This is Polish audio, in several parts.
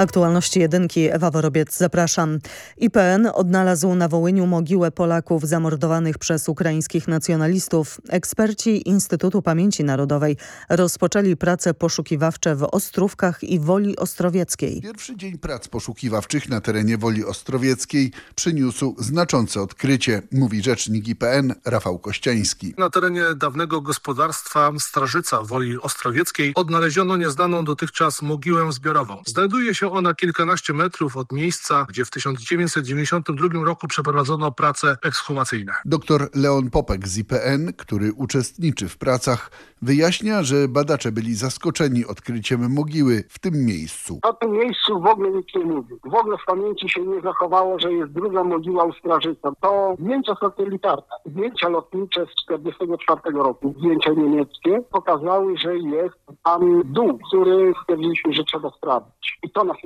Aktualności jedynki Ewa Worobiec, zapraszam. IPN odnalazł na Wołyniu mogiłę Polaków zamordowanych przez ukraińskich nacjonalistów. Eksperci Instytutu Pamięci Narodowej rozpoczęli prace poszukiwawcze w Ostrówkach i Woli Ostrowieckiej. Pierwszy dzień prac poszukiwawczych na terenie Woli Ostrowieckiej przyniósł znaczące odkrycie, mówi rzecznik IPN Rafał Kościański. Na terenie dawnego gospodarstwa Strażyca Woli Ostrowieckiej odnaleziono nieznaną dotychczas mogiłę zbiorową. Znajduje się ona kilkanaście metrów od miejsca, gdzie w 1992 roku przeprowadzono prace ekshumacyjne. Doktor Leon Popek z IPN, który uczestniczy w pracach, wyjaśnia, że badacze byli zaskoczeni odkryciem mogiły w tym miejscu. O tym miejscu w ogóle nikt nie mówi. W ogóle w pamięci się nie zachowało, że jest druga mogiła u Strażyca. To zdjęcia satelitarne, zdjęcia lotnicze z 1944 roku, zdjęcia niemieckie pokazały, że jest tam dół, który stwierdziliśmy, że trzeba sprawdzić. I to nas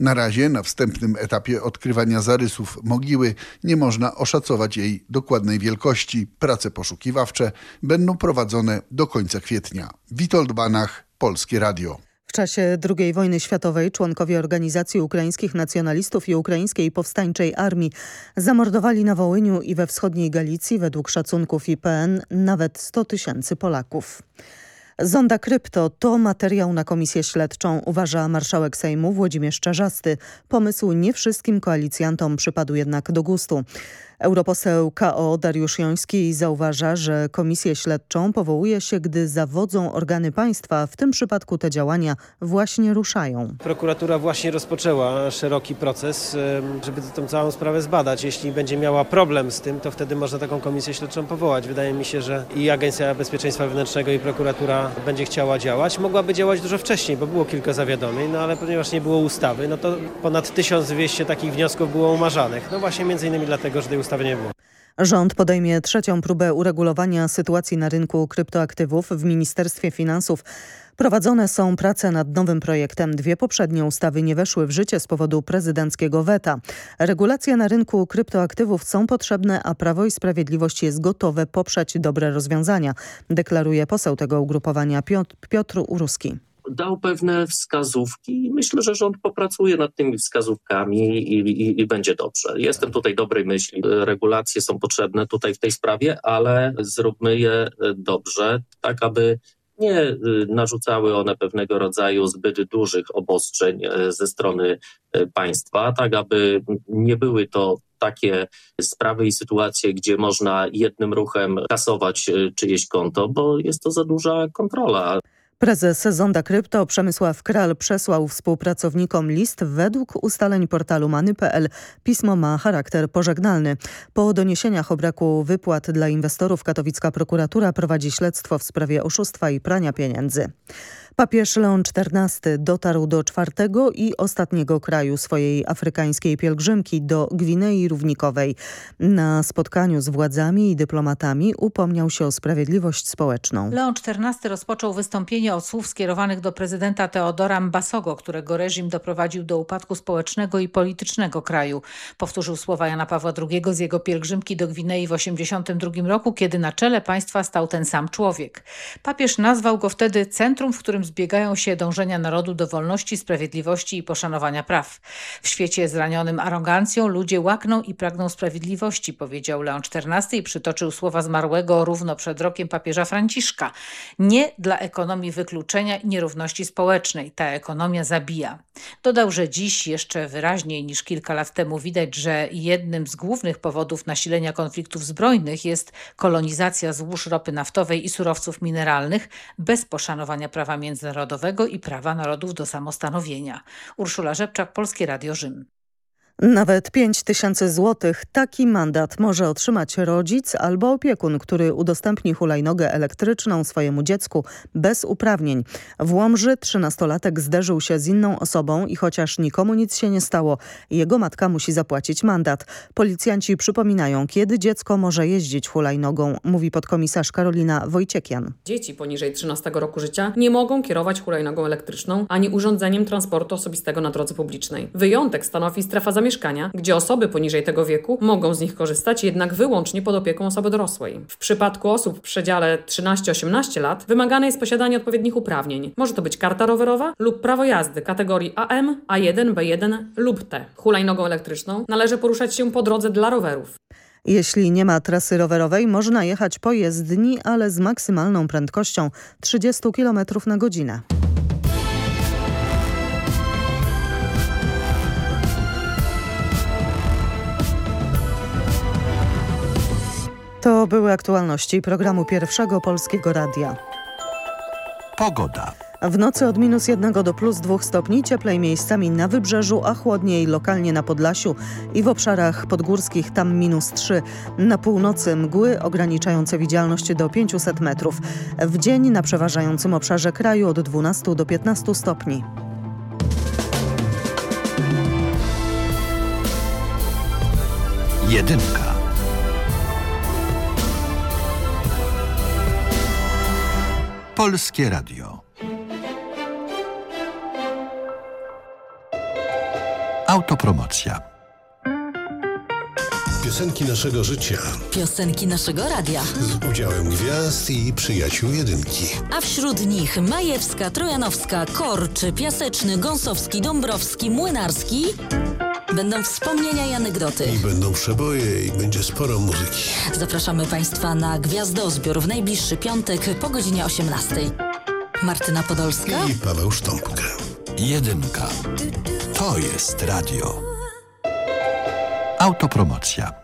Na razie na wstępnym etapie odkrywania zarysów mogiły nie można oszacować jej dokładnej wielkości. Prace poszukiwawcze będą prowadzone do końca kwietnia. Witold Banach, Polskie Radio. W czasie II wojny światowej członkowie organizacji ukraińskich nacjonalistów i ukraińskiej powstańczej armii zamordowali na Wołyniu i we wschodniej Galicji według szacunków IPN nawet 100 tysięcy Polaków. Zonda Krypto to materiał na komisję śledczą, uważa marszałek Sejmu Włodzimierz Czarzasty. Pomysł nie wszystkim koalicjantom przypadł jednak do gustu. Europoseł KO Dariusz Joński zauważa, że komisję śledczą powołuje się, gdy zawodzą organy państwa. W tym przypadku te działania właśnie ruszają. Prokuratura właśnie rozpoczęła szeroki proces, żeby tę całą sprawę zbadać. Jeśli będzie miała problem z tym, to wtedy można taką komisję śledczą powołać. Wydaje mi się, że i Agencja Bezpieczeństwa Wewnętrznego i prokuratura będzie chciała działać. Mogłaby działać dużo wcześniej, bo było kilka zawiadomień, no ale ponieważ nie było ustawy, no to ponad 1200 takich wniosków było umarzanych. No właśnie między innymi dlatego, że tej ustawy nie było. Rząd podejmie trzecią próbę uregulowania sytuacji na rynku kryptoaktywów w Ministerstwie Finansów. Prowadzone są prace nad nowym projektem. Dwie poprzednie ustawy nie weszły w życie z powodu prezydenckiego weta. Regulacje na rynku kryptoaktywów są potrzebne, a Prawo i Sprawiedliwość jest gotowe poprzeć dobre rozwiązania, deklaruje poseł tego ugrupowania Piotr, Piotr Uruski dał pewne wskazówki i myślę, że rząd popracuje nad tymi wskazówkami i, i, i, będzie dobrze. Jestem tutaj dobrej myśli. Regulacje są potrzebne tutaj w tej sprawie, ale zróbmy je dobrze, tak aby nie narzucały one pewnego rodzaju zbyt dużych obostrzeń ze strony państwa, tak aby nie były to takie sprawy i sytuacje, gdzie można jednym ruchem kasować czyjeś konto, bo jest to za duża kontrola. Prezes Zonda Krypto Przemysław Kral przesłał współpracownikom list według ustaleń portalu many.pl. Pismo ma charakter pożegnalny. Po doniesieniach o braku wypłat dla inwestorów katowicka prokuratura prowadzi śledztwo w sprawie oszustwa i prania pieniędzy. Papież Leon XIV dotarł do czwartego i ostatniego kraju swojej afrykańskiej pielgrzymki do Gwinei Równikowej. Na spotkaniu z władzami i dyplomatami upomniał się o sprawiedliwość społeczną. Leon XIV rozpoczął wystąpienie od słów skierowanych do prezydenta Teodora Mbasogo, którego reżim doprowadził do upadku społecznego i politycznego kraju. Powtórzył słowa Jana Pawła II z jego pielgrzymki do Gwinei w 1982 roku, kiedy na czele państwa stał ten sam człowiek. Papież nazwał go wtedy centrum, w którym zbiegają się dążenia narodu do wolności, sprawiedliwości i poszanowania praw. W świecie zranionym arogancją ludzie łakną i pragną sprawiedliwości, powiedział Leon XIV i przytoczył słowa zmarłego równo przed rokiem papieża Franciszka. Nie dla ekonomii wykluczenia i nierówności społecznej. Ta ekonomia zabija. Dodał, że dziś jeszcze wyraźniej niż kilka lat temu widać, że jednym z głównych powodów nasilenia konfliktów zbrojnych jest kolonizacja złóż ropy naftowej i surowców mineralnych bez poszanowania prawa międzynarodowego i prawa narodów do samostanowienia. Urszula Rzepczak, Polskie Radio Rzym. Nawet 5 tysięcy złotych taki mandat może otrzymać rodzic albo opiekun, który udostępni hulajnogę elektryczną swojemu dziecku bez uprawnień. W Łomży trzynastolatek zderzył się z inną osobą i chociaż nikomu nic się nie stało, jego matka musi zapłacić mandat. Policjanci przypominają, kiedy dziecko może jeździć hulajnogą, mówi podkomisarz Karolina Wojciekian. Dzieci poniżej 13 roku życia nie mogą kierować hulajnogą elektryczną ani urządzeniem transportu osobistego na drodze publicznej. Wyjątek stanowi strefa zamieszkania mieszkania, gdzie osoby poniżej tego wieku mogą z nich korzystać jednak wyłącznie pod opieką osoby dorosłej. W przypadku osób w przedziale 13-18 lat wymagane jest posiadanie odpowiednich uprawnień. Może to być karta rowerowa lub prawo jazdy kategorii AM, A1, B1 lub T. Hulajnogą elektryczną należy poruszać się po drodze dla rowerów. Jeśli nie ma trasy rowerowej, można jechać po jezdni, ale z maksymalną prędkością 30 km na godzinę. To były aktualności programu Pierwszego Polskiego Radia. Pogoda. W nocy od minus 1 do plus 2 stopni, cieplej miejscami na wybrzeżu, a chłodniej lokalnie na Podlasiu i w obszarach podgórskich tam minus 3. Na północy mgły ograniczające widzialność do 500 metrów. W dzień na przeważającym obszarze kraju od 12 do 15 stopni. Jedynka. Polskie Radio. Autopromocja. Piosenki naszego życia Piosenki naszego radia. z udziałem gwiazd i przyjaciół jedynki. A wśród nich Majewska, Trojanowska, Korczy, Piaseczny, Gąsowski, Dąbrowski, Młynarski. Będą wspomnienia i anegdoty. I będą przeboje i będzie sporo muzyki. Zapraszamy Państwa na Gwiazdozbiór w najbliższy piątek po godzinie 18. Martyna Podolska. I Paweł Sztąpkę. Jedynka. To jest radio. Autopromocja.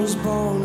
Was born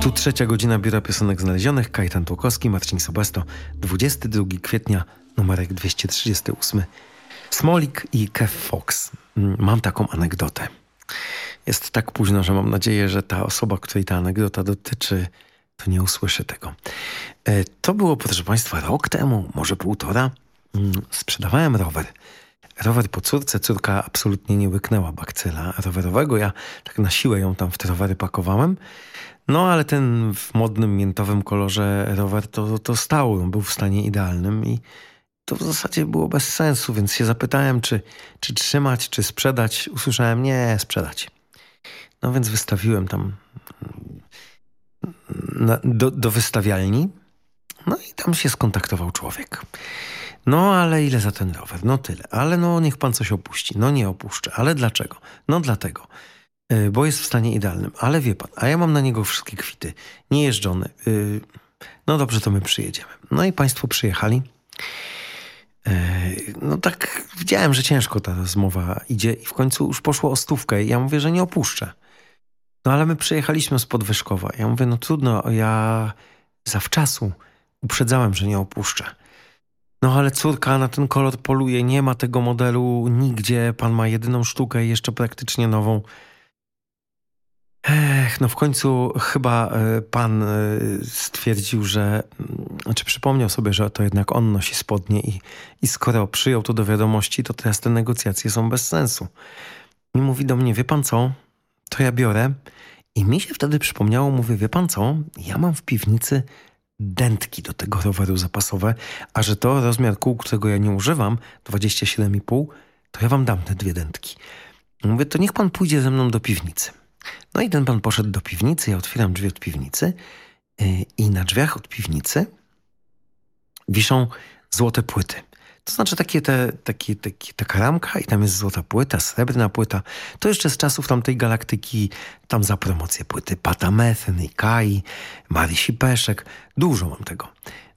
Tu trzecia godzina Biura Piosenek Znalezionych. Kajtan Tłukowski, Marcin Sobesto. 22 kwietnia, numerek 238. Smolik i Kev Fox. Mm, Mam taką anegdotę. Jest tak późno, że mam nadzieję, że ta osoba, której ta anegdota dotyczy, to nie usłyszy tego. E, To było, proszę Państwa, rok temu, może półtora. Mm, Sprzedawałem rower. Rower po córce, córka absolutnie nie łyknęła bakcyla rowerowego. Ja tak na siłę ją tam w te rowery pakowałem. No ale ten w modnym, miętowym kolorze rower to, to stał. Był w stanie idealnym i to w zasadzie było bez sensu, więc się zapytałem, czy, czy trzymać, czy sprzedać. Usłyszałem, nie, sprzedać. No więc wystawiłem tam na, do, do wystawialni. No i tam się skontaktował człowiek. No ale ile za ten rower? No tyle. Ale no niech pan coś opuści. No nie opuszczę. Ale dlaczego? No dlatego. Yy, Bo jest w stanie idealnym. Ale wie pan, a ja mam na niego wszystkie kwity. Niejeżdżone. No dobrze, to my przyjedziemy. No i państwo przyjechali. Yy, No tak widziałem, że ciężko ta rozmowa idzie i w końcu już poszło o stówkę. Ja mówię, że nie opuszczę. No ale my przyjechaliśmy z Podwyżkowa. Ja mówię, no trudno, ja zawczasu uprzedzałem, że nie opuszczę. No ale córka na ten kolor poluje, nie ma tego modelu nigdzie. Pan ma jedyną sztukę jeszcze praktycznie nową. Ech, no w końcu chyba e, pan e, stwierdził, że, mm, znaczy przypomniał sobie, że to jednak on nosi spodnie i, i skoro przyjął to do wiadomości, to teraz te negocjacje są bez sensu. I mówi do mnie, wie pan co, to ja biorę. I mi się wtedy przypomniało, mówię, wie pan co, ja mam w piwnicy dętki do tego roweru zapasowe, a że to rozmiar kół, którego ja nie używam, 27,5, to ja wam dam te dwie dętki. Mówię, to niech pan pójdzie ze mną do piwnicy. No i ten pan poszedł do piwnicy, ja otwieram drzwi od piwnicy yy, i na drzwiach od piwnicy wiszą złote płyty. To znaczy takie te, takie, takie, taka ramka i tam jest złota płyta, srebrna płyta. To jeszcze z czasów tamtej galaktyki, tam za promocję płyty Pata Metheny, Kai, Marysi Peszek. Dużo mam tego.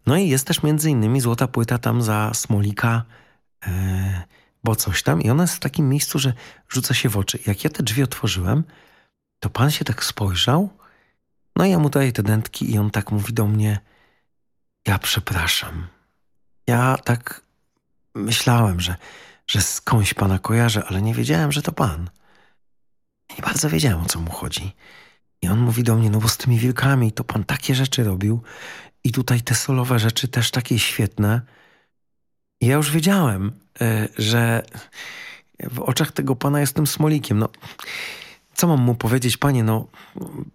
No i jest też między innymi złota płyta tam za Smolika, e, bo coś tam. I ona jest w takim miejscu, że rzuca się w oczy. Jak ja te drzwi otworzyłem, to pan się tak spojrzał, no ja mu daję te dętki i on tak mówi do mnie, ja przepraszam. Ja tak myślałem, że, że skądś pana kojarzę, ale nie wiedziałem, że to pan. Nie bardzo wiedziałem, o co mu chodzi. I on mówi do mnie, no bo z tymi wilkami to pan takie rzeczy robił i tutaj te solowe rzeczy też takie świetne. I ja już wiedziałem, y, że w oczach tego pana jestem smolikiem. No, co mam mu powiedzieć, panie, no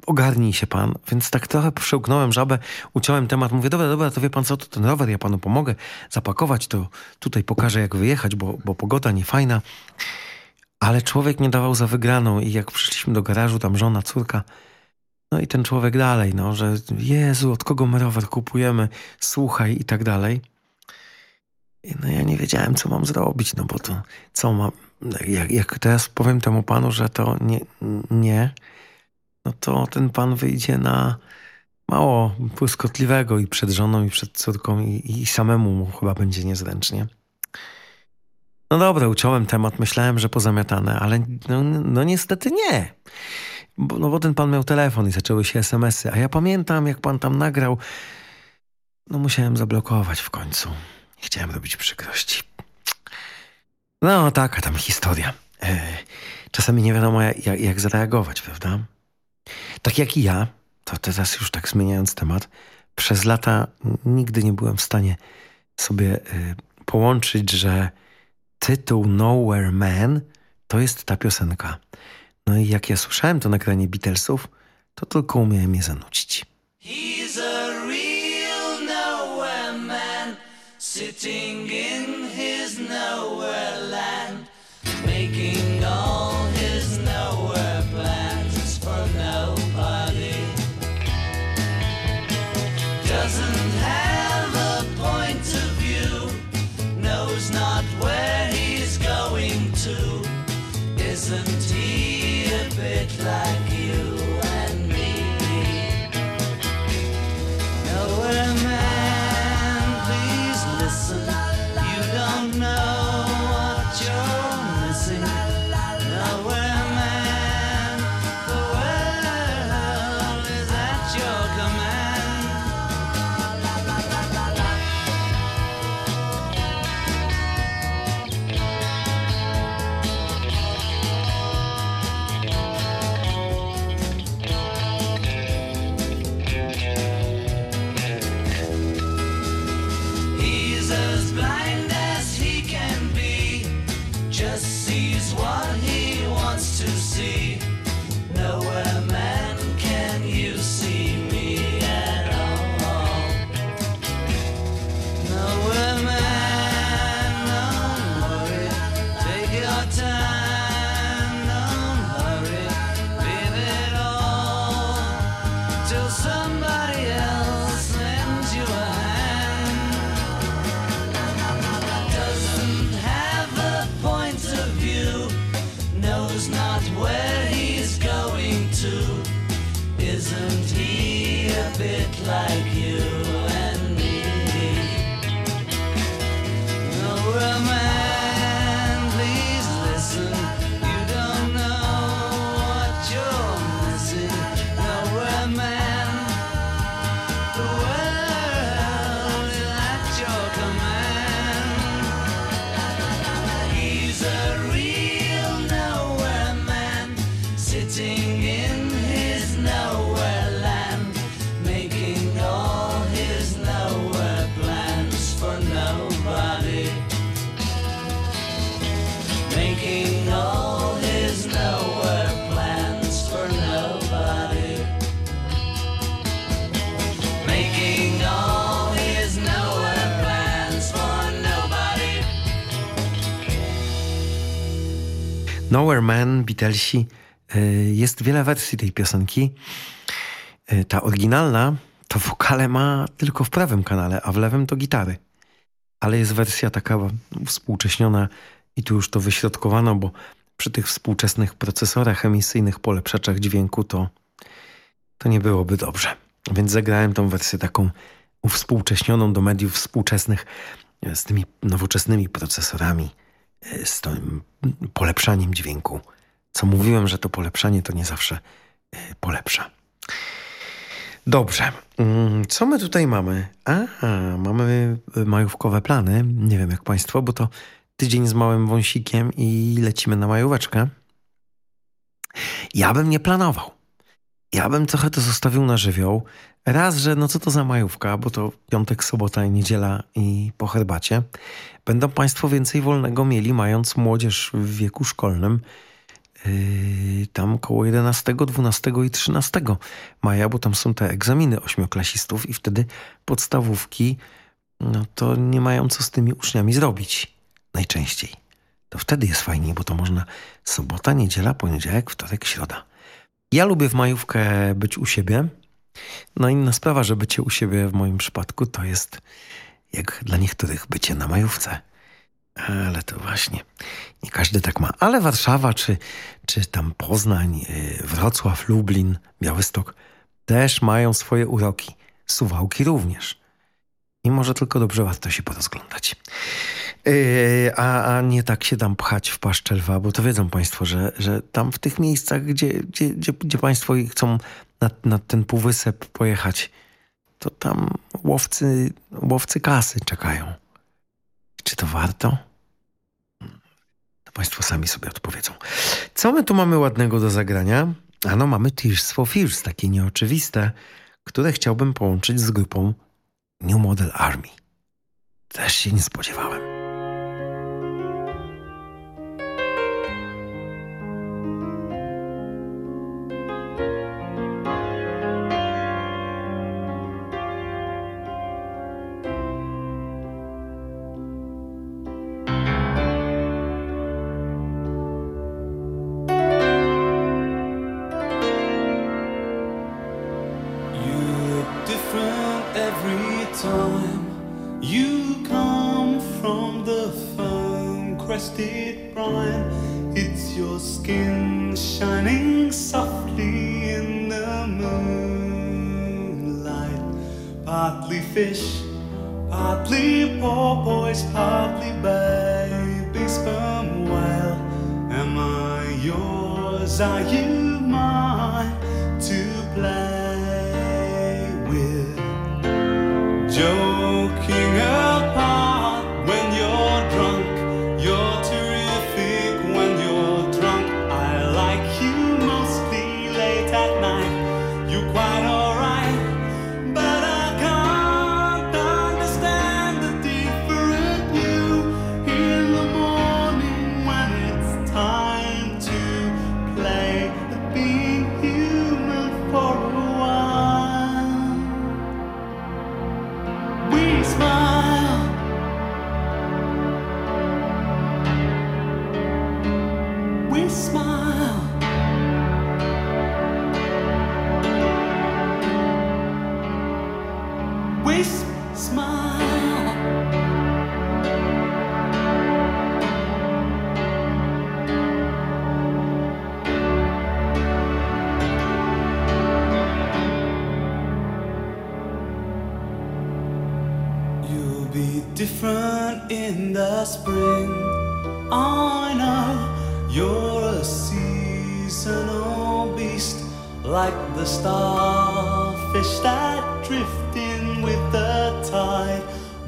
ogarnij się pan. Więc tak trochę przełknąłem żabę, uciąłem temat, mówię, dobra, dobra, to wie pan co, to ten rower, ja panu pomogę zapakować, to tutaj pokażę jak wyjechać, bo, bo pogoda nie fajna. Ale człowiek nie dawał za wygraną i jak przyszliśmy do garażu, tam żona, córka, no i ten człowiek dalej, no, że Jezu, od kogo my rower kupujemy, słuchaj i tak dalej. No ja nie wiedziałem, co mam zrobić, no bo to co mam, jak, jak teraz powiem temu panu, że to nie, nie, no to ten pan wyjdzie na mało błyskotliwego i przed żoną, i przed córką, i, i samemu mu chyba będzie niezręcznie. No dobra, uciąłem temat, myślałem, że pozamiatane, ale no, no niestety nie. Bo, no bo ten pan miał telefon i zaczęły się smsy, a ja pamiętam, jak pan tam nagrał. No musiałem zablokować w końcu. Nie chciałem robić przykrości. No taka tam historia. E, czasami nie wiadomo jak, jak, zareagować, prawda? Tak jak i ja, to teraz już tak zmieniając temat, przez lata nigdy nie byłem w stanie sobie y, połączyć, że tytuł Nowhere Man to jest ta piosenka. No i jak ja słyszałem to nagranie Beatlesów, to tylko umiałem je zanucić. He's a real nowhere man, sitting Nowhere Man, Beatlesi. Y, Jest wiele wersji tej piosenki. Y, Ta oryginalna to wokale ma tylko w prawym kanale, a w lewym to gitary. Ale jest wersja taka współcześniona i tu już to wyśrodkowano, bo przy tych współczesnych procesorach emisyjnych, polepszaczach dźwięku to, to nie byłoby dobrze. Więc zagrałem tą wersję taką uwspółcześnioną do mediów współczesnych z tymi nowoczesnymi procesorami, z tym polepszaniem dźwięku. Co mówiłem, że to polepszanie to nie zawsze e, polepsza. Dobrze. Mm, Co my tutaj mamy? Aha, mamy majówkowe plany. Nie wiem jak Państwo, bo to tydzień z małym wąsikiem i lecimy na majóweczkę. Ja bym nie planował. Ja bym trochę to zostawił na żywioł. Raz, że no co to za majówka, bo to piątek, sobota i niedziela i po herbacie. Będą Państwo więcej wolnego mieli, mając młodzież w wieku szkolnym. Yy, tam koło 11, 12 i 13 maja, bo tam są te egzaminy ośmioklasistów i wtedy podstawówki no to nie mają co z tymi uczniami zrobić najczęściej. To wtedy jest fajniej, bo to można sobota, niedziela, poniedziałek, wtorek, środa. Ja lubię w majówkę być u siebie. No inna sprawa, że bycie u siebie w moim przypadku to jest jak dla niektórych bycie na majówce. Ale to właśnie nie każdy tak ma. Ale Warszawa, czy, czy tam Poznań, yy, Wrocław, Lublin, Białystok też mają swoje uroki. Suwałki również. I może tylko dobrze warto się porozglądać. E, a, a nie tak się tam pchać w paszczę lwa, bo to wiedzą państwo, że, że tam w tych miejscach, gdzie, gdzie, gdzie, gdzie państwo chcą na, na ten półwysep pojechać, to tam łowcy, łowcy kasy czekają. Czy to warto? To Państwo sami sobie odpowiedzą. Co my tu mamy ładnego do zagrania? Ano, mamy Tears for Fears, takie nieoczywiste, które chciałbym połączyć z grupą New Model Army. Też się nie spodziewałem. It's your skin shining softly in the moonlight. Partly fish, partly porpoise, partly baby sperm. whale. am I yours? Are you?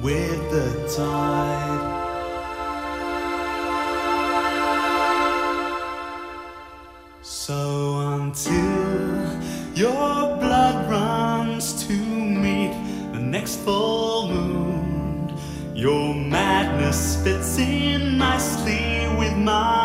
with the tide. So until your blood runs to meet the next full moon, your madness fits in nicely with mine.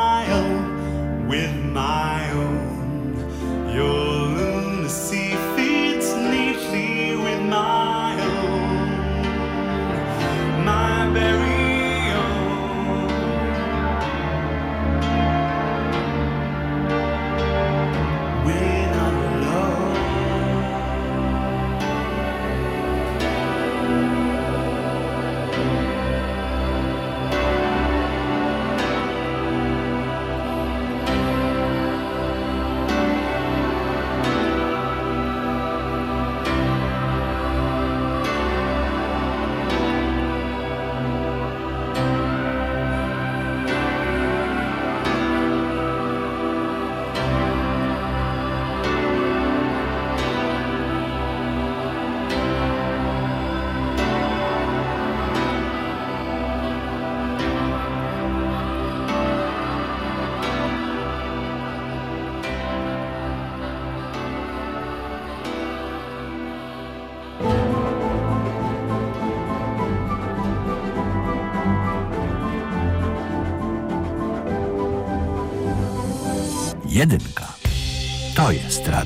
historias.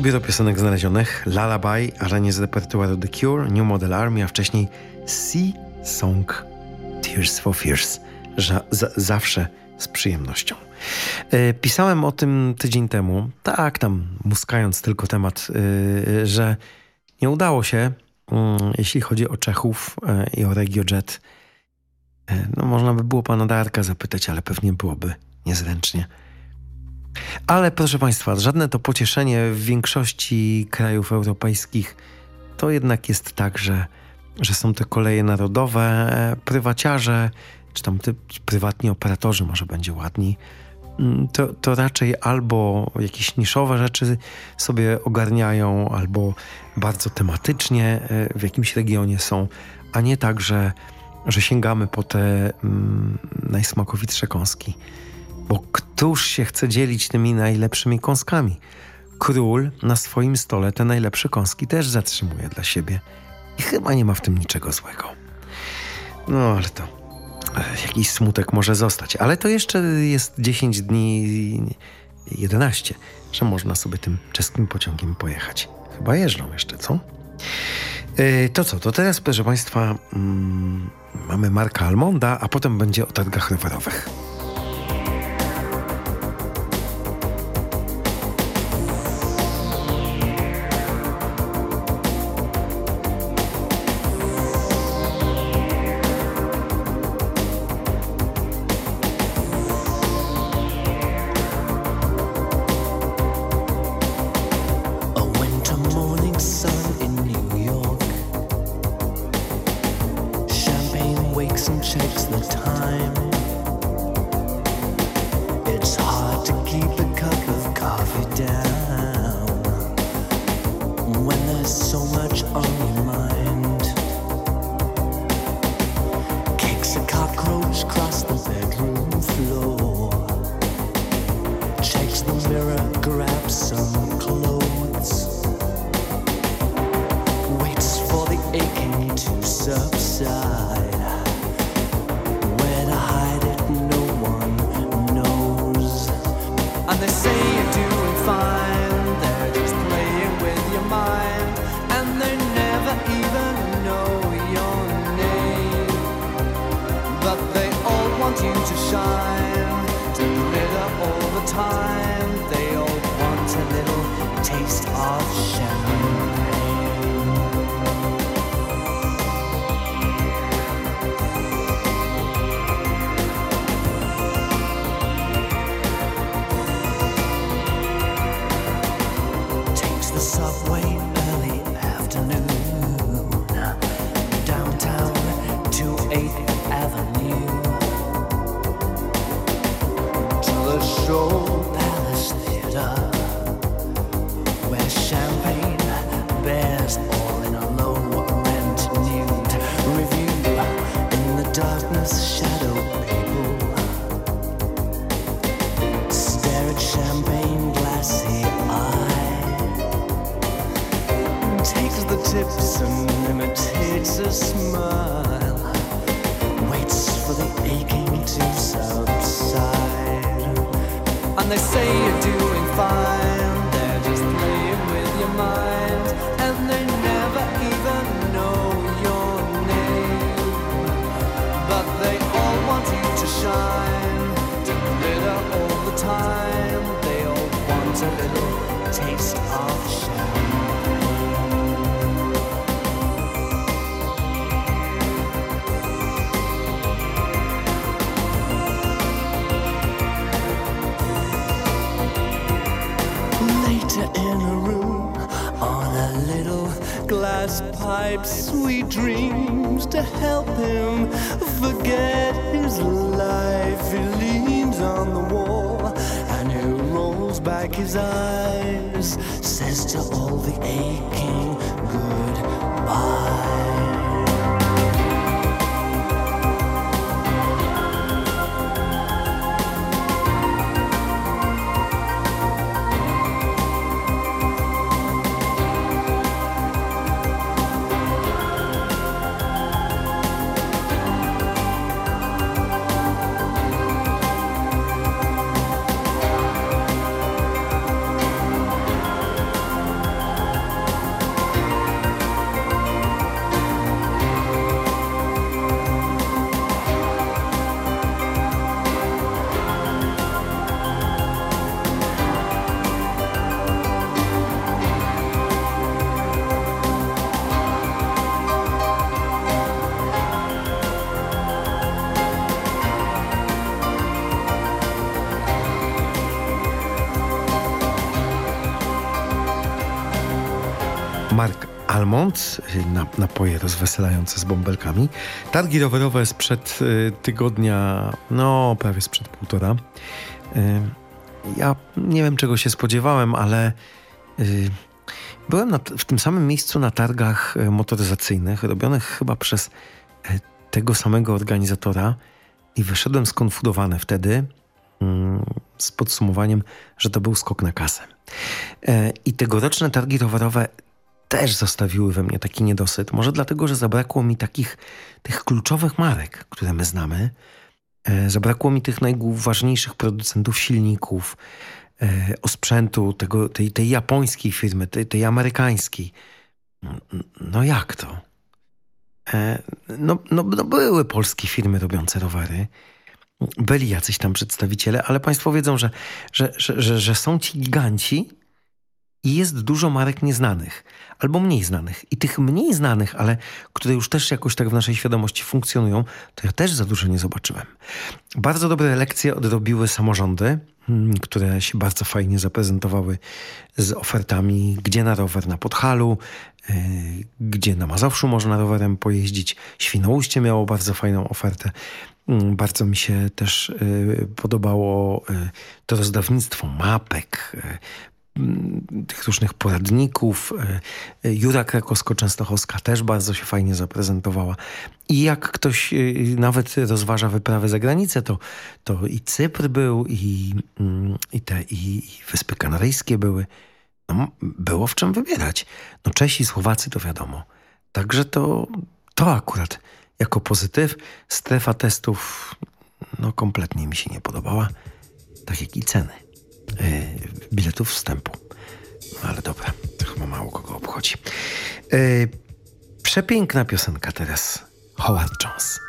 Tu biuro piosenek znalezionych, Lullaby, arenie z repertuaru The Cure, New Model Army, a wcześniej Sea Song Tears for Fears. Że za, zawsze z przyjemnością. E, Pisałem o tym tydzień temu, tak tam muskając tylko temat, e, że nie udało się, mm, jeśli chodzi o Czechów e, i o RegioJet. No można by było pana Darka zapytać, ale pewnie byłoby niezręcznie. Ale proszę Państwa, żadne to pocieszenie w większości krajów europejskich to jednak jest tak, że, że są te koleje narodowe, prywaciarze, czy tam prywatni operatorzy, może będzie ładniej, mm, to, to raczej albo jakieś niszowe rzeczy sobie ogarniają, albo bardzo tematycznie e, w jakimś regionie są, a nie tak, że, że sięgamy po te mm, najsmakowitsze kąski. Bo któż się chce dzielić tymi najlepszymi kąskami? Król na swoim stole te najlepsze kąski też zatrzymuje dla siebie. I chyba nie ma w tym niczego złego. No ale to e, jakiś smutek może zostać. Ale to jeszcze jest 10 dni, 11, że można sobie tym czeskim pociągiem pojechać. Chyba jeżdżą jeszcze, co? E, To co, to teraz proszę Państwa mm, mamy Marka Almonda, a potem będzie o targach rowerowych. Him forget his life. He leans on the wall and he rolls back his eyes, says to all Almond, na, napoje rozweselające z bąbelkami. Targi rowerowe sprzed y, tygodnia, no prawie sprzed półtora. Y, ja nie wiem czego się spodziewałem, ale y, byłem w tym samym miejscu na targach y, motoryzacyjnych, robionych chyba przez y, tego samego organizatora i wyszedłem skonfudowany wtedy mm, z podsumowaniem, że to był skok na kasę. I tegoroczne targi rowerowe też zostawiły we mnie taki niedosyt. Może dlatego, że zabrakło mi takich tych kluczowych marek, które my znamy. E, zabrakło mi tych najważniejszych producentów silników, e, osprzętu tego, tej, tej japońskiej firmy, tej, tej amerykańskiej. No jak to? E, no, no, no były polskie firmy robiące rowery. Byli jacyś tam przedstawiciele, ale państwo wiedzą, że, że, że, że są ci giganci i jest dużo marek nieznanych albo mniej znanych. I tych mniej znanych, ale które już też jakoś tak w naszej świadomości funkcjonują, to ja też za dużo nie zobaczyłem. Bardzo dobre lekcje odrobiły samorządy, mm, które się bardzo fajnie zaprezentowały z ofertami, gdzie na rower na Podhalu, yy, gdzie na Mazowszu można rowerem pojeździć. Świnoujście miało bardzo fajną ofertę. Mm, Bardzo mi się też y, podobało y, to rozdawnictwo mapek, y, tych różnych poradników. Y, y, Jura Krakowsko-Częstochowska też bardzo się fajnie zaprezentowała. I jak ktoś y, nawet rozważa wyprawę za granicę, to, to i Cypr był, i, mm, i te i, i Wyspy Kanaryjskie były. No, było w czym wybierać. No Czesi, Słowacy to wiadomo. Także to, to akurat jako pozytyw. Strefa testów no kompletnie mi się nie podobała. Tak jak i ceny biletów wstępu. No ale dobra, to chyba mało kogo obchodzi. Yy, przepiękna piosenka teraz. Howard Jones.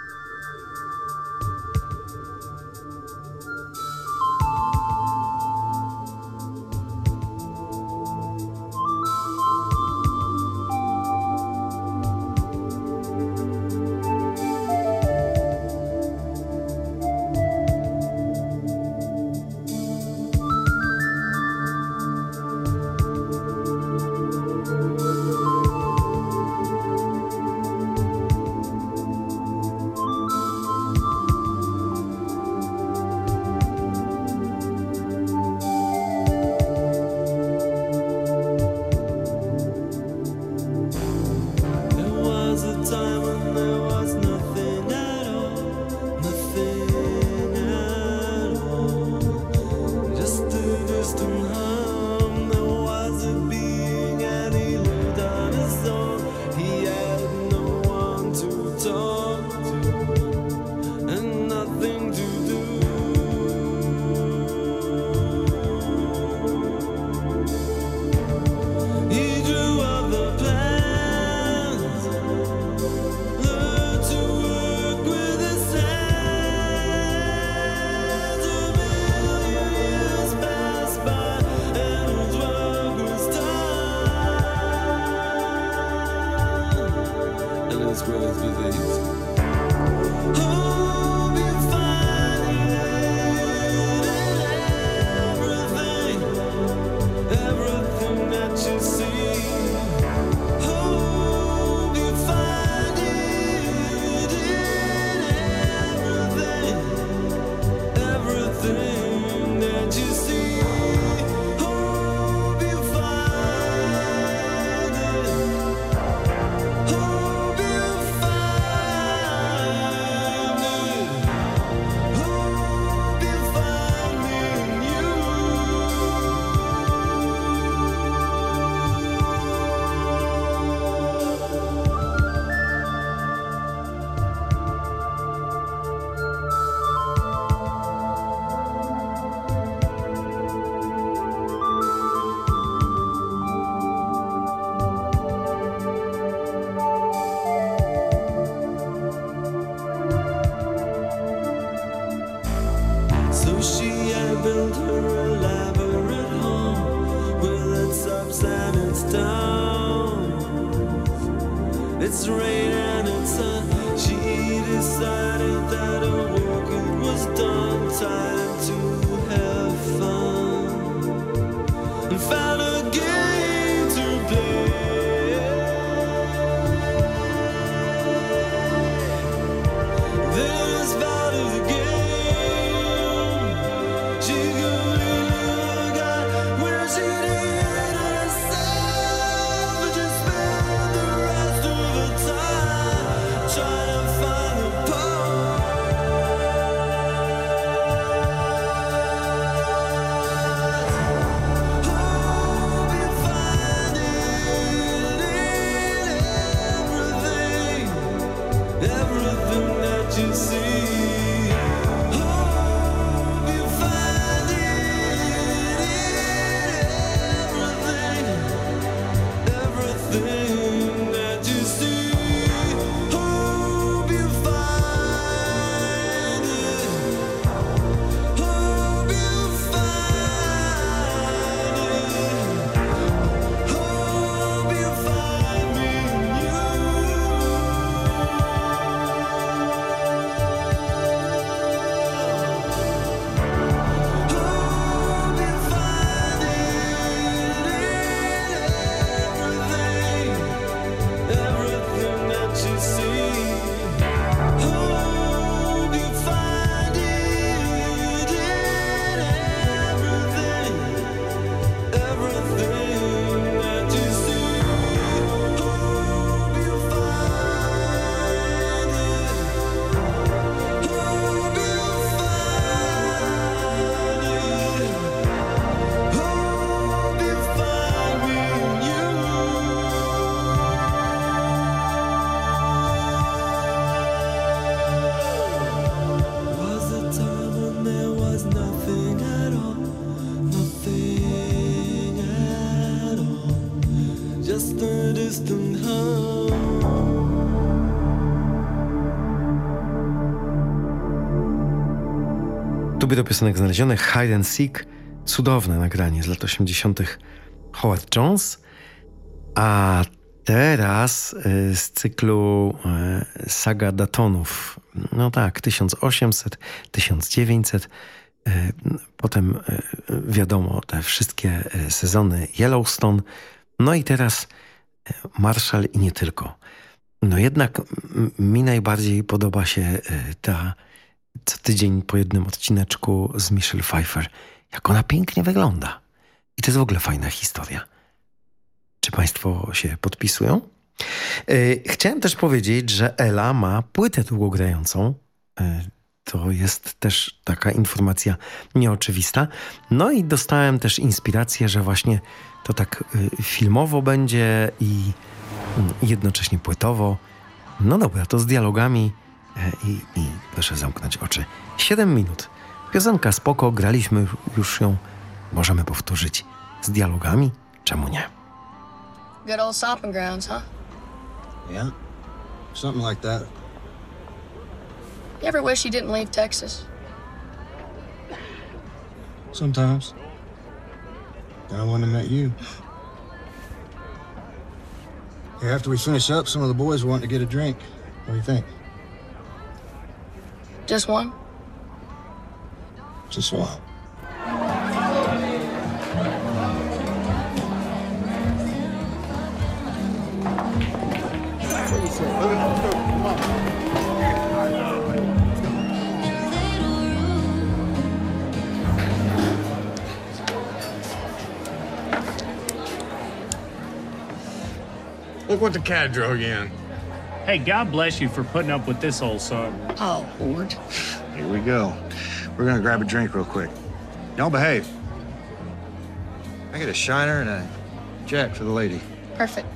Time to have fun, do piosenek znalezionych Hide and Seek, cudowne nagranie z lat 80. Howard Jones, a teraz y, z cyklu y, saga Datonów. No tak, 1800, 1900, y, potem wiadomo te wszystkie sezony Yellowstone, no i teraz Marshall i nie tylko. No jednak mi najbardziej podoba się ta co tydzień po jednym odcineczku z Michelle Pfeiffer. Jak ona pięknie wygląda. I to jest w ogóle fajna historia. Czy Państwo się podpisują? Yy, chciałem też powiedzieć, że Ela ma płytę długogrającą. Yy, to jest też taka informacja nieoczywista. No i dostałem też inspirację, że właśnie to tak yy, filmowo będzie i mm, jednocześnie płytowo. No dobra, to z dialogami E, i, i proszę zamknąć oczy. 7 minut. Piosenka spoko, graliśmy już ją. Możemy powtórzyć z dialogami. Czemu nie? Good old stomping grounds, huh? Yeah, something like that. You ever wish you didn't leave Texas? Sometimes. Then I wouldn't have met you. After we finish up, some of the boys want to get a drink. What do you think? Just one? Just one. Look what the cat drug in. Hey, God bless you for putting up with this old son. Oh, Lord. Here we go. We're gonna grab a drink real quick. Y'all behave. I get a shiner and a jack for the lady. Perfect.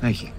Thank you.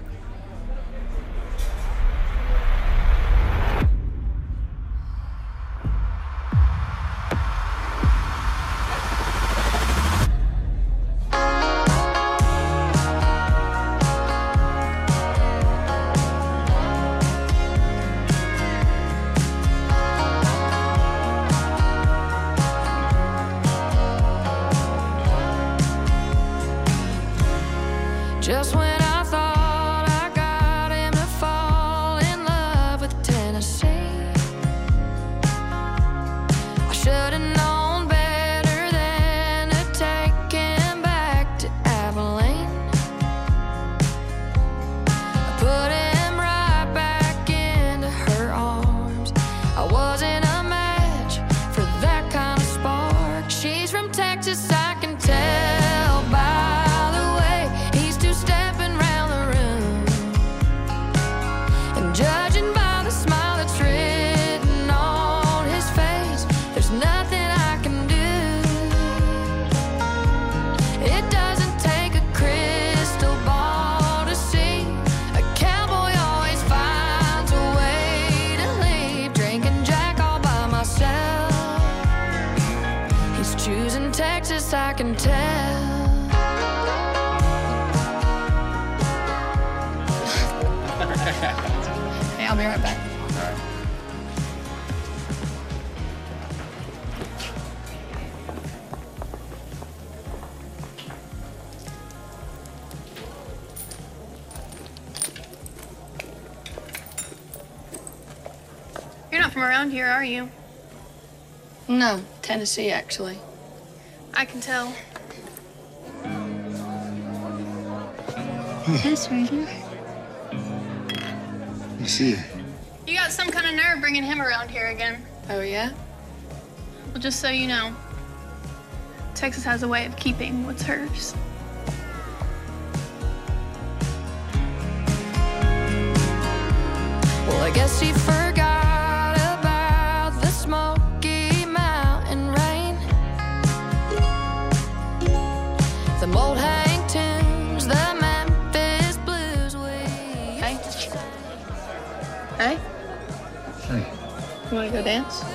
Can tell. Hey, I'll be right back. You're not from around here, are you? No, Tennessee, actually. I can tell. Yes, Ranger. You see you. You got some kind of nerve bringing him around here again. Oh, yeah? Well, just so you know, Texas has a way of keeping what's hers. Well, I guess he forgot you want to go dance?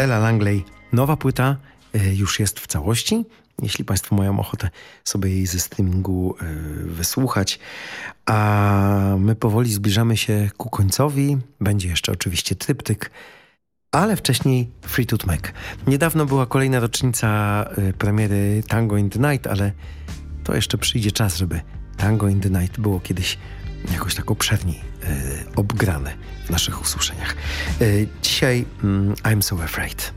Ella Langley, nowa płyta y, już jest w całości. Jeśli Państwo mają ochotę sobie jej ze streamingu y, wysłuchać. A my powoli zbliżamy się ku końcowi. Będzie jeszcze oczywiście tryptyk, ale wcześniej Fleetwood Mac. Niedawno była kolejna rocznica y, premiery Tango in the Night, ale to jeszcze przyjdzie czas, żeby Tango in the Night było kiedyś jakoś tak obszerniej obgrane w naszych usłyszeniach. Y, dzisiaj mm, I'm So Afraid.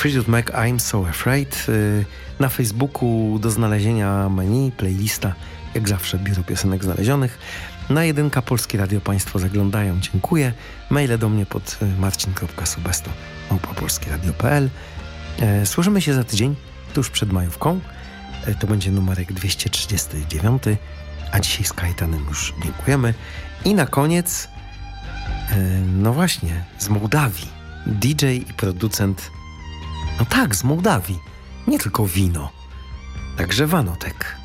Fleetwood Mac I'm So Afraid. Y, Na Facebooku do znalezienia menu, playlista, jak zawsze Biuro Piosenek Znalezionych. Na jedynka Polskie Radio Państwo zaglądają. Dziękuję. Maile do mnie pod y, marcin.sobesto polskieradio.pl E, Słyszymy się za tydzień, tuż przed majówką. To będzie numerek 239, a dzisiaj z Kajtanem już dziękujemy. I na koniec, no właśnie, z Mołdawii. DJ i producent no tak, z Mołdawii. Nie tylko wino. Także Wanotek.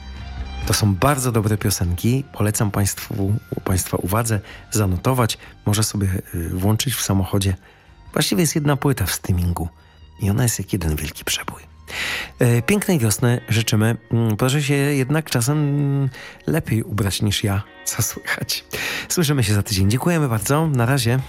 To są bardzo dobre piosenki. Polecam Państwu, Państwa uwadze zanotować. Może sobie y, włączyć w samochodzie. Właściwie jest jedna płyta w streamingu. I ona jest jak jeden wielki przebój. E, Pięknej wiosny życzymy. Mm, Proszę się jednak czasem lepiej ubrać niż ja. Co słychać? Słyszymy się za tydzień. Dziękujemy bardzo. Na razie.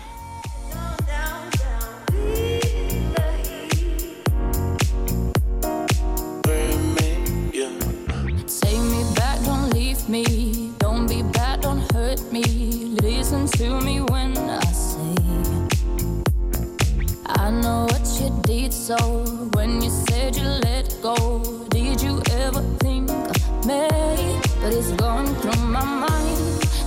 soul when you said you let go. Did you ever think of me? But it's going through my mind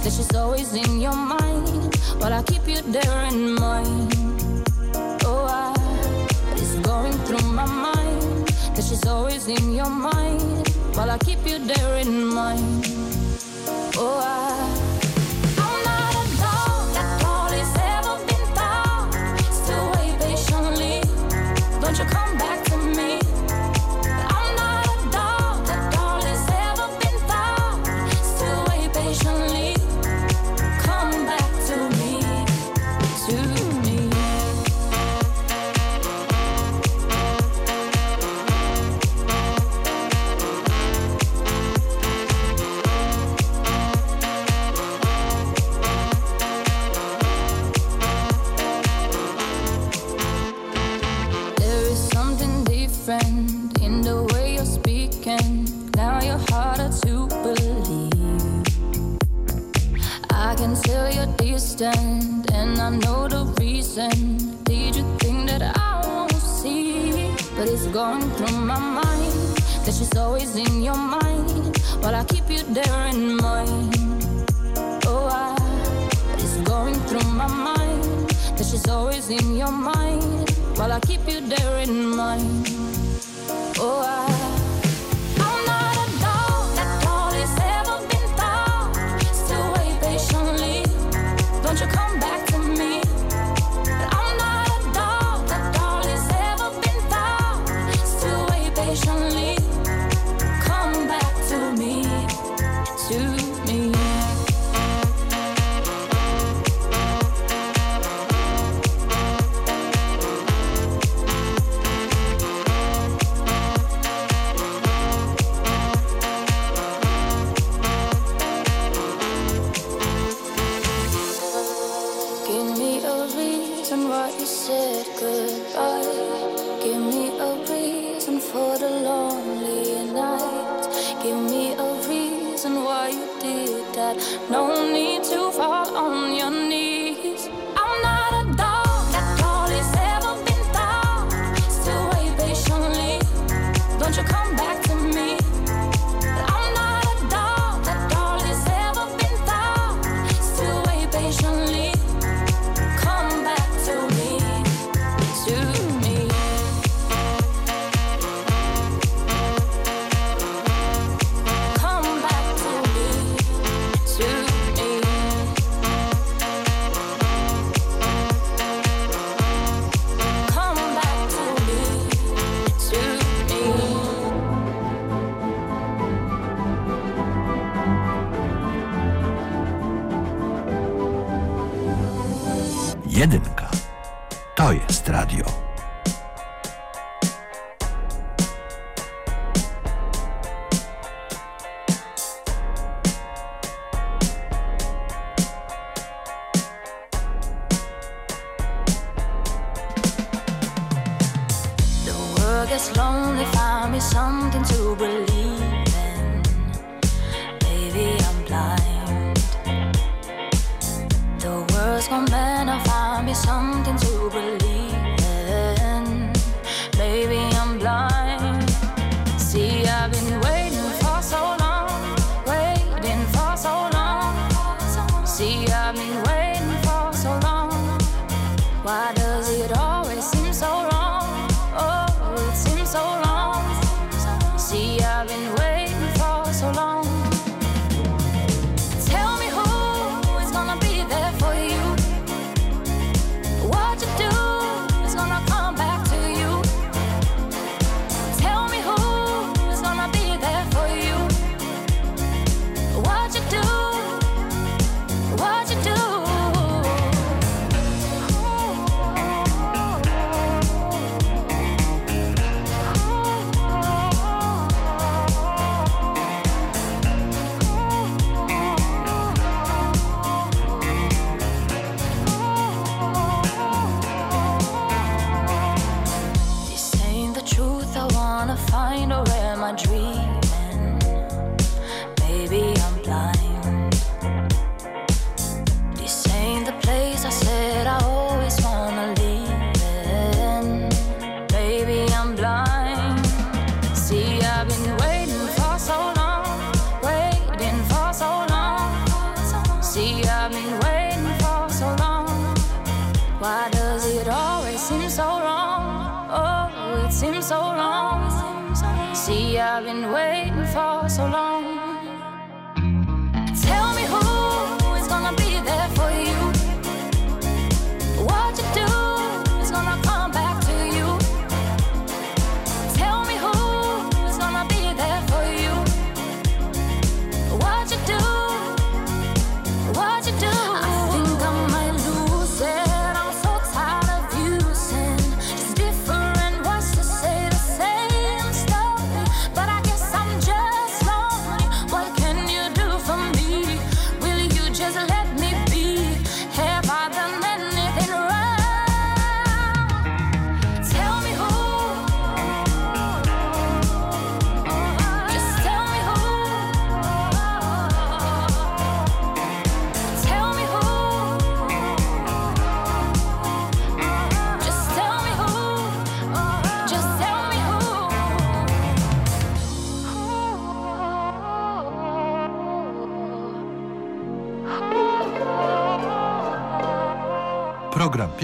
that she's always in your mind while I keep you there in mind. Oh, I, but it's going through my mind that she's always in your mind while I keep you there in mind. Oh, I. your mind while I keep you there in mind. Oh, I, it's going through my mind that she's always in your mind while I keep you there in mind. Oh, I. reason why you said goodbye. Give me a reason for the lonely nights. Give me a reason why you did that. No need to fall on your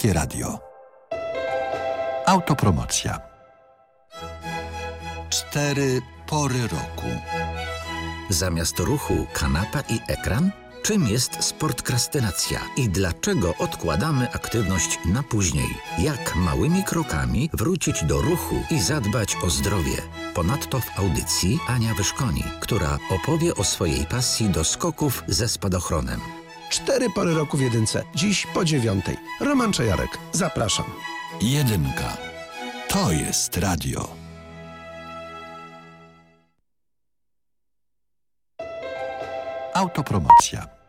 Polskie Radio. Autopromocja. Cztery pory roku. Zamiast ruchu kanapa i ekran? Czym jest sportkrastynacja i dlaczego odkładamy aktywność na później? Jak małymi krokami wrócić do ruchu i zadbać o zdrowie? Ponadto w audycji Ania Wyszkoni, która opowie o swojej pasji do skoków ze spadochronem. Cztery pory roku w jedynce. Dziś po dziewiątej. Roman Czajarek. Zapraszam. Jedynka. To jest radio. Autopromocja.